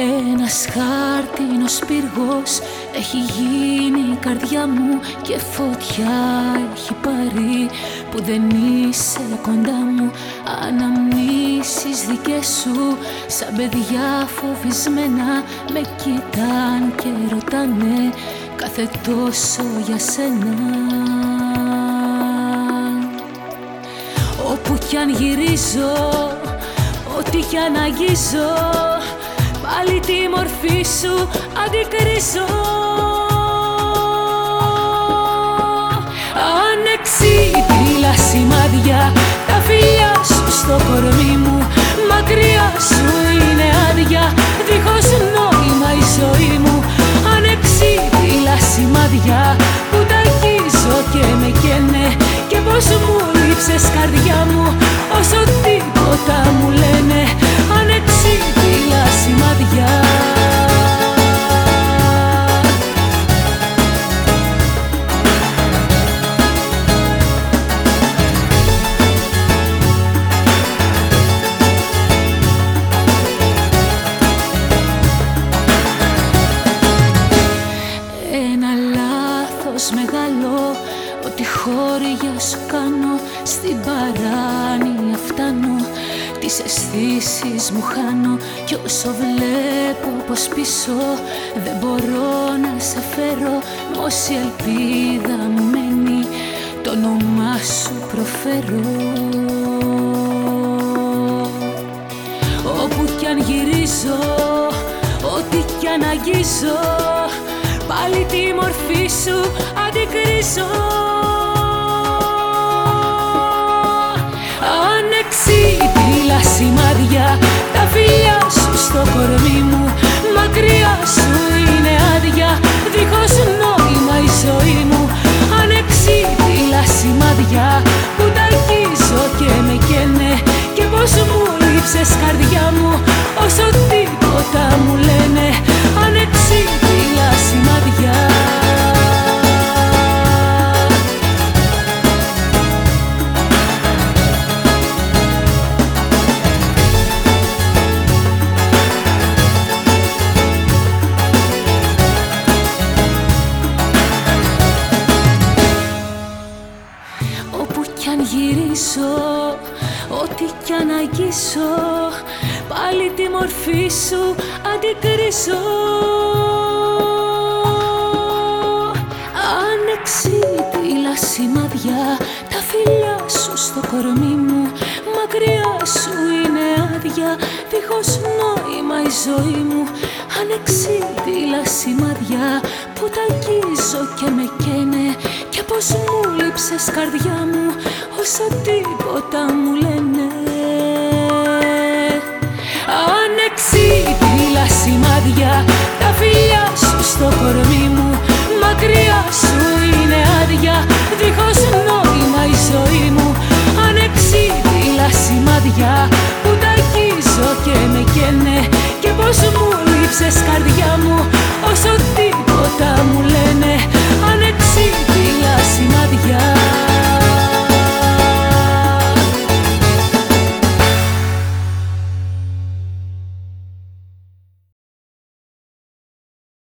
Ένας χάρτινος πύργος έχει γίνει η καρδιά μου και φωτιά έχει πάρει που δεν είσαι κοντά μου Αναμνήσεις δικές σου. Σαν παιδιά φοβισμένα με κοιτάν και ρωτάνε κάθε τόσο για σένα Όπου κι αν γυρίζω, ό,τι κι αν αγγίζω Πάλι τη μορφή σου αντικρίζω. Ανεξίτηλα σημάδια Τα φιλιά σου στο κορμί μου Μακριά σου είναι άδεια Δίχως νόημα η ζωή μου. Ανεξίτηλα σημάδια Που τα αγγίζω και με καίνε Και πως μου λείψες καρδιά μου Όσο τίποτα μου λάθος μεγάλο Ότι χώρια σου κάνω Στην παράνοια φτάνω. Τις αισθήσεις μου χάνω Κι όσο βλέπω πως πίσω Δεν μπορώ να σε φέρω Μ' όση ελπίδα μου μένει. Το όνομά σου προφέρω. Όπου κι αν γυρίζω, ό,τι κι αν αγγίζω Πάλι τη μορφή σου αντικρίζω. Ανεξίτηλα σημάδια Τα φιλιά σου στο κορμί μου Μακριά σου είναι άδεια Δίχως νόημα η ζωή μου. Ανεξίτηλα σημάδια Που τα αγγίζω και με καίνε Και πως μου λείψες καρδιά μου Όσο τίποτα μου λένε κι αν γυρίσω, ό,τι κι αν αγγίσω Πάλι τη μορφή σου αντικρίσω. Ανεξίτηλα σημάδια Τα φιλιά σου στο κορμί μου Μακριά σου είναι άδεια Δίχως νόημα η ζωή μου. Ανεξίτηλα σημάδια Που τα αγγίζω και με καίνε Και πως μου λείψες καρδιά μου Όσα τίποτα μου λένε